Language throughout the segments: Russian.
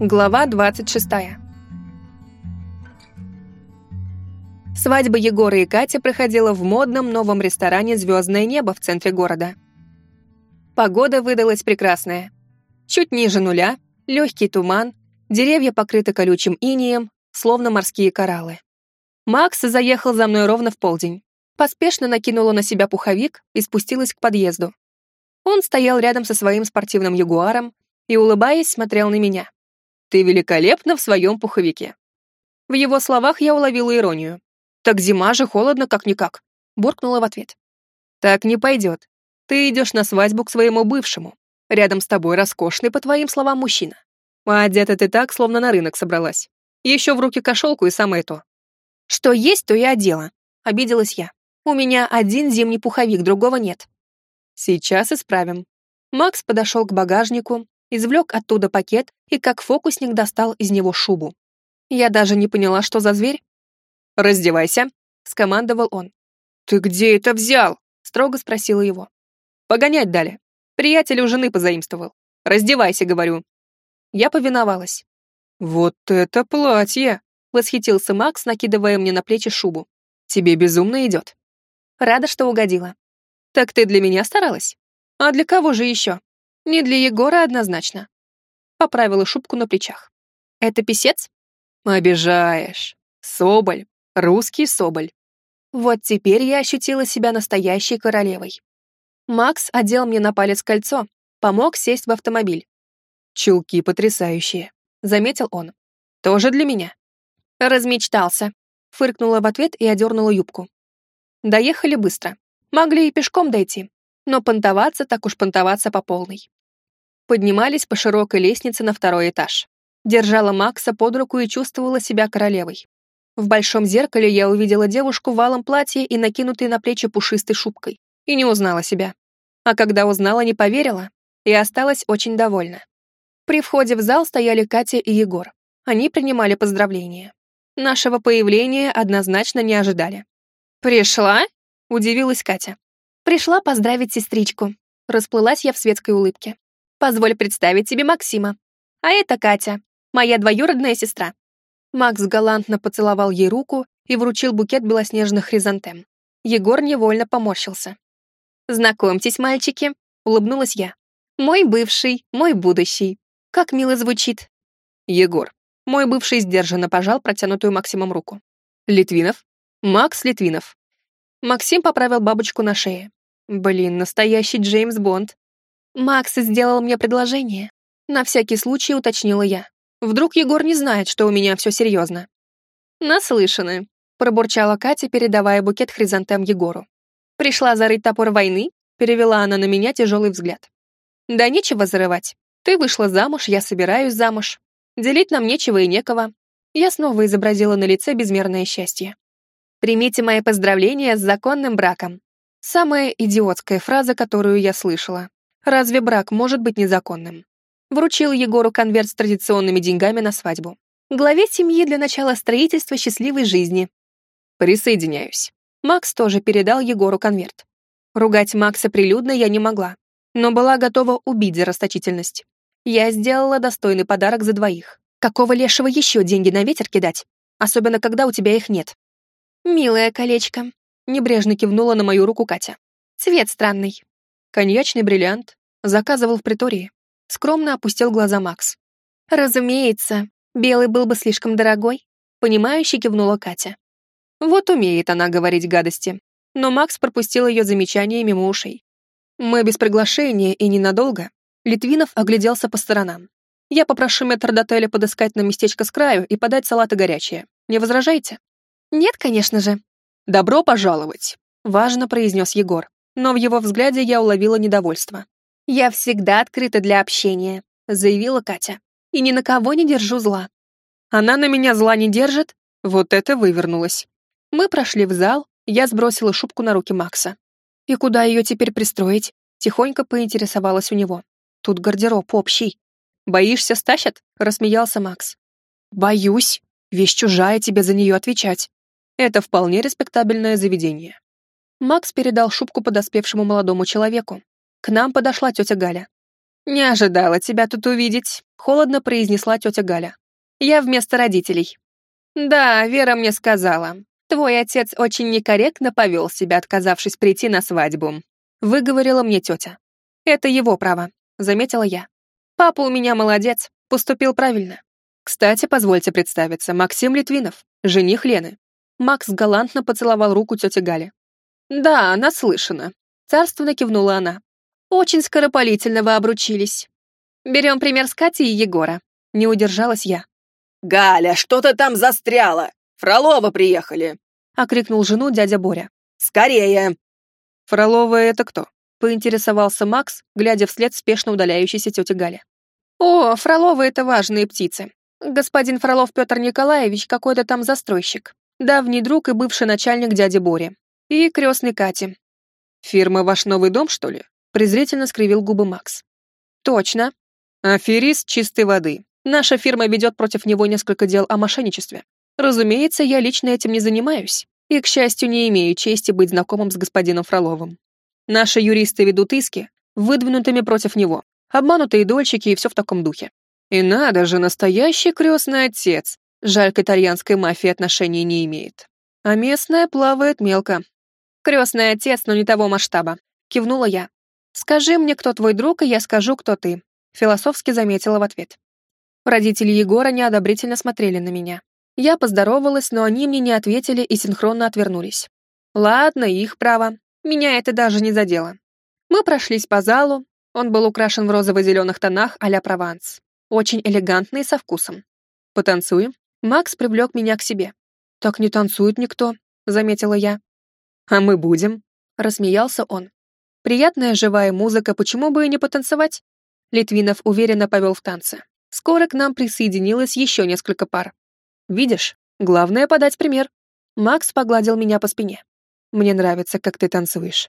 Глава 26. Свадьба Егора и Кати проходила в модном новом ресторане «Звездное небо» в центре города. Погода выдалась прекрасная. Чуть ниже нуля, легкий туман, деревья покрыты колючим инием, словно морские кораллы. Макс заехал за мной ровно в полдень. Поспешно накинула на себя пуховик и спустилась к подъезду. Он стоял рядом со своим спортивным ягуаром и, улыбаясь, смотрел на меня. Ты великолепна в своем пуховике». В его словах я уловила иронию. «Так зима же, холодно как-никак», — буркнула в ответ. «Так не пойдет. Ты идешь на свадьбу к своему бывшему. Рядом с тобой роскошный, по твоим словам, мужчина. А одета ты так, словно на рынок собралась. Еще в руки кошелку и самое то». «Что есть, то и одела», — обиделась я. «У меня один зимний пуховик, другого нет». «Сейчас исправим». Макс подошел к багажнику, извлек оттуда пакет и как фокусник достал из него шубу. Я даже не поняла, что за зверь. «Раздевайся», — скомандовал он. «Ты где это взял?» — строго спросила его. «Погонять дали. Приятель у жены позаимствовал. Раздевайся, говорю». Я повиновалась. «Вот это платье!» — восхитился Макс, накидывая мне на плечи шубу. «Тебе безумно идет». Рада, что угодила. «Так ты для меня старалась? А для кого же еще?» Не для Егора однозначно. Поправила шубку на плечах. Это писец? Обижаешь. Соболь. Русский соболь. Вот теперь я ощутила себя настоящей королевой. Макс одел мне на палец кольцо, помог сесть в автомобиль. «Чулки потрясающие», — заметил он. «Тоже для меня?» Размечтался. Фыркнула в ответ и одернула юбку. Доехали быстро. Могли и пешком дойти, но понтоваться так уж понтоваться по полной. Поднимались по широкой лестнице на второй этаж. Держала Макса под руку и чувствовала себя королевой. В большом зеркале я увидела девушку в валом платье и накинутой на плечи пушистой шубкой, и не узнала себя. А когда узнала, не поверила, и осталась очень довольна. При входе в зал стояли Катя и Егор. Они принимали поздравления. Нашего появления однозначно не ожидали. «Пришла?» — удивилась Катя. Пришла поздравить сестричку. Расплылась я в светской улыбке. Позволь представить тебе Максима. А это Катя, моя двоюродная сестра. Макс галантно поцеловал ей руку и вручил букет белоснежных хризантем. Егор невольно поморщился. «Знакомьтесь, мальчики», — улыбнулась я. «Мой бывший, мой будущий. Как мило звучит». «Егор». Мой бывший сдержанно пожал протянутую Максимом руку. «Литвинов?» «Макс Литвинов». Максим поправил бабочку на шее. Блин, настоящий Джеймс Бонд. Макс сделал мне предложение. На всякий случай уточнила я. Вдруг Егор не знает, что у меня все серьезно. Наслышаны, пробурчала Катя, передавая букет хризантем Егору. Пришла зарыть топор войны, перевела она на меня тяжелый взгляд. Да нечего зарывать. Ты вышла замуж, я собираюсь замуж. Делить нам нечего и некого. Я снова изобразила на лице безмерное счастье. Примите мои поздравления с законным браком. Самая идиотская фраза, которую я слышала. Разве брак может быть незаконным? Вручил Егору конверт с традиционными деньгами на свадьбу. Главе семьи для начала строительства счастливой жизни. Присоединяюсь. Макс тоже передал Егору конверт. Ругать Макса прилюдно я не могла, но была готова убить за расточительность. Я сделала достойный подарок за двоих. Какого лешего еще деньги на ветер кидать? Особенно, когда у тебя их нет. «Милое колечко», Небрежно кивнула на мою руку Катя. Цвет странный. Коньячный бриллиант. Заказывал в притории. Скромно опустил глаза Макс. Разумеется, белый был бы слишком дорогой. Понимающе кивнула Катя. Вот умеет она говорить гадости. Но Макс пропустил ее замечание мимо ушей. Мы без приглашения и ненадолго. Литвинов огляделся по сторонам. Я попрошу метрдотеля подыскать на местечко с краю и подать салаты горячие. Не возражаете? Нет, конечно же, «Добро пожаловать», — важно произнес Егор, но в его взгляде я уловила недовольство. «Я всегда открыта для общения», — заявила Катя. «И ни на кого не держу зла». «Она на меня зла не держит?» Вот это вывернулось. Мы прошли в зал, я сбросила шубку на руки Макса. «И куда ее теперь пристроить?» Тихонько поинтересовалась у него. «Тут гардероб общий». «Боишься, стащат?» — рассмеялся Макс. «Боюсь. Вещь чужая, тебе за нее отвечать». Это вполне респектабельное заведение. Макс передал шубку подоспевшему молодому человеку. К нам подошла тетя Галя. «Не ожидала тебя тут увидеть», — холодно произнесла тетя Галя. «Я вместо родителей». «Да, Вера мне сказала. Твой отец очень некорректно повел себя, отказавшись прийти на свадьбу», — выговорила мне тетя. «Это его право», — заметила я. «Папа у меня молодец, поступил правильно. Кстати, позвольте представиться, Максим Литвинов, жених Лены». Макс галантно поцеловал руку тети Гали. «Да, наслышана», — царственно кивнула она. Очень скоропалительно вы обручились. Берем пример с Кати и Егора. Не удержалась я. «Галя, что ты там застряла? Фролова приехали!» — окрикнул жену дядя Боря. «Скорее!» «Фролова это кто?» — поинтересовался Макс, глядя вслед спешно удаляющейся тети Гали. «О, Фроловы — это важные птицы. Господин Фролов Петр Николаевич какой-то там застройщик, давний друг и бывший начальник дяди Бори. И крестный Кати. Фирма «Ваш новый дом», что ли? презрительно скривил губы Макс. Точно. Аферист чистой воды. Наша фирма ведет против него несколько дел о мошенничестве. Разумеется, я лично этим не занимаюсь и, к счастью, не имею чести быть знакомым с господином Фроловым. Наши юристы ведут иски, выдвинутыми против него, обманутые дольщики и все в таком духе. И надо же, настоящий крестный отец. Жаль, к итальянской мафии отношения не имеет. А местная плавает мелко. Крестный отец, но не того масштаба. Кивнула я. «Скажи мне, кто твой друг, и я скажу, кто ты», — философски заметила в ответ. Родители Егора неодобрительно смотрели на меня. Я поздоровалась, но они мне не ответили и синхронно отвернулись. Ладно, их право. Меня это даже не задело. Мы прошлись по залу. Он был украшен в розово-зеленых тонах а-ля Прованс. Очень элегантный со вкусом. «Потанцуем?» Макс привлек меня к себе. «Так не танцует никто», — заметила я. «А мы будем», — рассмеялся он. Приятная живая музыка, почему бы и не потанцевать? Литвинов уверенно повел в танцы. Скоро к нам присоединилось еще несколько пар. Видишь, главное подать пример. Макс погладил меня по спине. Мне нравится, как ты танцуешь.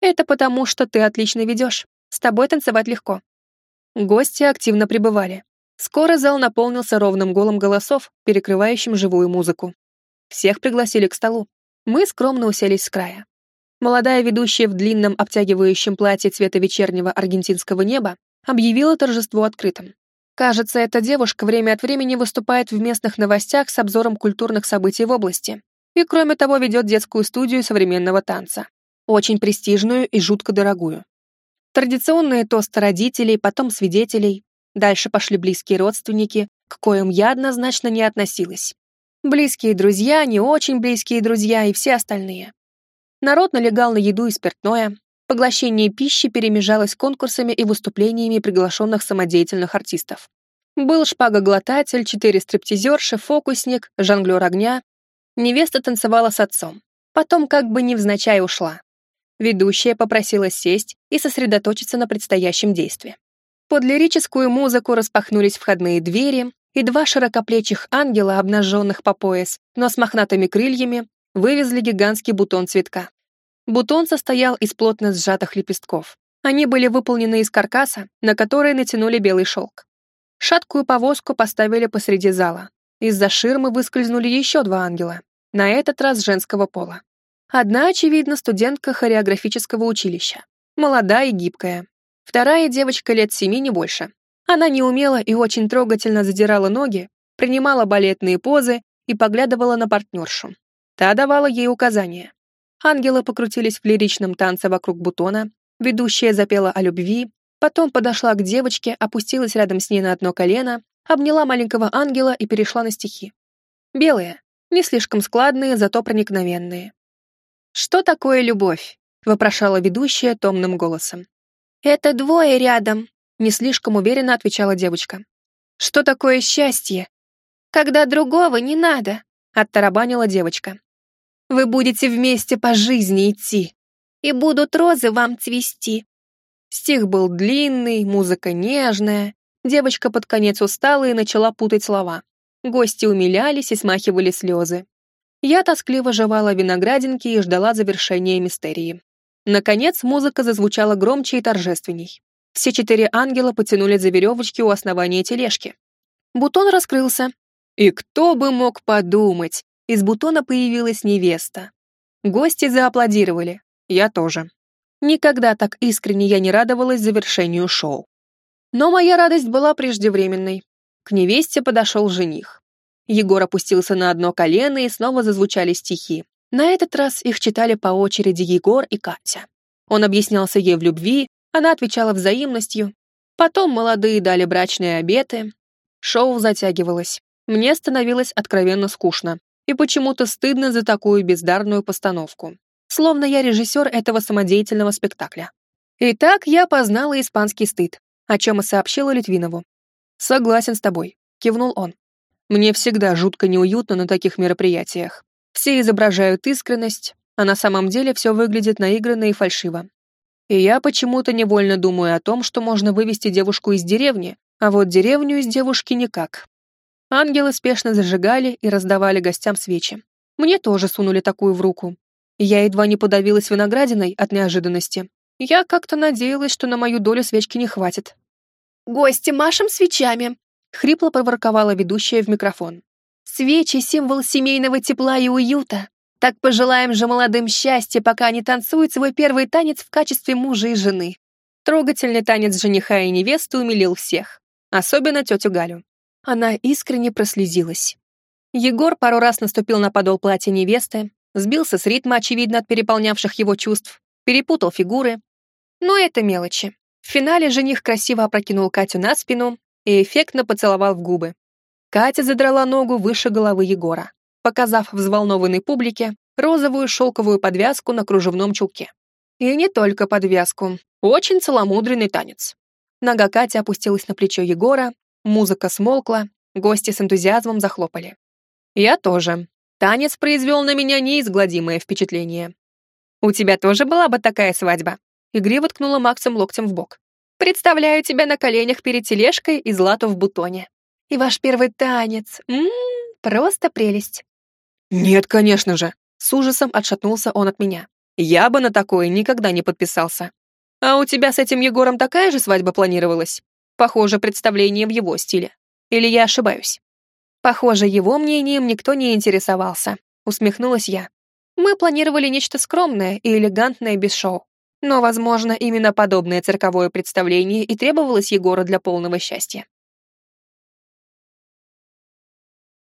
Это потому, что ты отлично ведешь. С тобой танцевать легко. Гости активно пребывали. Скоро зал наполнился ровным голом голосов, перекрывающим живую музыку. Всех пригласили к столу. Мы скромно уселись с края. Молодая ведущая в длинном обтягивающем платье цвета вечернего аргентинского неба объявила торжество открытым. Кажется, эта девушка время от времени выступает в местных новостях с обзором культурных событий в области и, кроме того, ведет детскую студию современного танца. Очень престижную и жутко дорогую. Традиционные тосты родителей, потом свидетелей. Дальше пошли близкие родственники, к коим я однозначно не относилась. Близкие друзья, не очень близкие друзья и все остальные. Народ налегал на еду и спиртное, поглощение пищи перемежалось конкурсами и выступлениями приглашенных самодеятельных артистов. Был шпагоглотатель, четыре стриптизерши, фокусник, жонглер огня. Невеста танцевала с отцом. Потом как бы невзначай ушла. Ведущая попросила сесть и сосредоточиться на предстоящем действии. Под лирическую музыку распахнулись входные двери, и два широкоплечих ангела, обнаженных по пояс, но с мохнатыми крыльями, вывезли гигантский бутон цветка. Бутон состоял из плотно сжатых лепестков. Они были выполнены из каркаса, на который натянули белый шелк. Шаткую повозку поставили посреди зала. Из-за ширмы выскользнули еще два ангела, на этот раз женского пола. Одна, очевидно, студентка хореографического училища. Молодая и гибкая. Вторая девочка лет семи, не больше. Она неумело и очень трогательно задирала ноги, принимала балетные позы и поглядывала на партнершу. Та давала ей указания. Ангелы покрутились в лиричном танце вокруг бутона, ведущая запела о любви, потом подошла к девочке, опустилась рядом с ней на одно колено, обняла маленького ангела и перешла на стихи. Белые, не слишком складные, зато проникновенные. «Что такое любовь?» — вопрошала ведущая томным голосом. «Это двое рядом», — не слишком уверенно отвечала девочка. «Что такое счастье?» «Когда другого не надо», — оттарабанила девочка. Вы будете вместе по жизни идти, и будут розы вам цвести». Стих был длинный, музыка нежная. Девочка под конец устала и начала путать слова. Гости умилялись и смахивали слезы. Я тоскливо жевала виноградинки и ждала завершения мистерии. Наконец музыка зазвучала громче и торжественней. Все четыре ангела потянули за веревочки у основания тележки. Бутон раскрылся. И кто бы мог подумать, из бутона появилась невеста. Гости зааплодировали, я тоже. Никогда так искренне я не радовалась завершению шоу. Но моя радость была преждевременной. К невесте подошел жених. Егор опустился на одно колено и снова зазвучали стихи. На этот раз их читали по очереди Егор и Катя. Он объяснялся ей в любви, она отвечала взаимностью. Потом молодые дали брачные обеты. Шоу затягивалось. Мне становилось откровенно скучно. И почему-то стыдно за такую бездарную постановку. Словно я режиссер этого самодеятельного спектакля. Итак, я познала испанский стыд, о чем и сообщила Литвинову. «Согласен с тобой», — кивнул он. «Мне всегда жутко неуютно на таких мероприятиях. Все изображают искренность, а на самом деле все выглядит наигранно и фальшиво. И я почему-то невольно думаю о том, что можно вывести девушку из деревни, а вот деревню из девушки никак. Ангелы спешно зажигали и раздавали гостям свечи. Мне тоже сунули такую в руку. Я едва не подавилась виноградиной от неожиданности. Я как-то надеялась, что на мою долю свечки не хватит. «Гости, машем свечами!» — хрипло поворковала ведущая в микрофон. «Свечи — символ семейного тепла и уюта. Так пожелаем же молодым счастья, пока они танцуют свой первый танец в качестве мужа и жены». Трогательный танец жениха и невесты умилил всех, особенно тетю Галю. Она искренне прослезилась. Егор пару раз наступил на подол платья невесты, сбился с ритма, очевидно, от переполнявших его чувств, перепутал фигуры. Но это мелочи. В финале жених красиво опрокинул Катю на спину и эффектно поцеловал в губы. Катя задрала ногу выше головы Егора, показав взволнованной публике розовую шелковую подвязку на кружевном чулке. И не только подвязку, очень целомудренный танец. Нога Кати опустилась на плечо Егора, музыка смолкла, гости с энтузиазмом захлопали. Я тоже. Танец произвел на меня неизгладимое впечатление. «У тебя тоже была бы такая свадьба?» Игриво ткнула Максом локтем в бок. «Представляю тебя на коленях перед тележкой и злато в бутоне. И ваш первый танец. Ммм, просто прелесть». «Нет, конечно же!» С ужасом отшатнулся он от меня. «Я бы на такое никогда не подписался. А у тебя с этим Егором такая же свадьба планировалась? Похоже, представление в его стиле. Или я ошибаюсь?» Похоже, его мнением никто не интересовался, усмехнулась я. Мы планировали нечто скромное и элегантное без шоу. Но, возможно, именно подобное цирковое представление и требовалось Егору для полного счастья.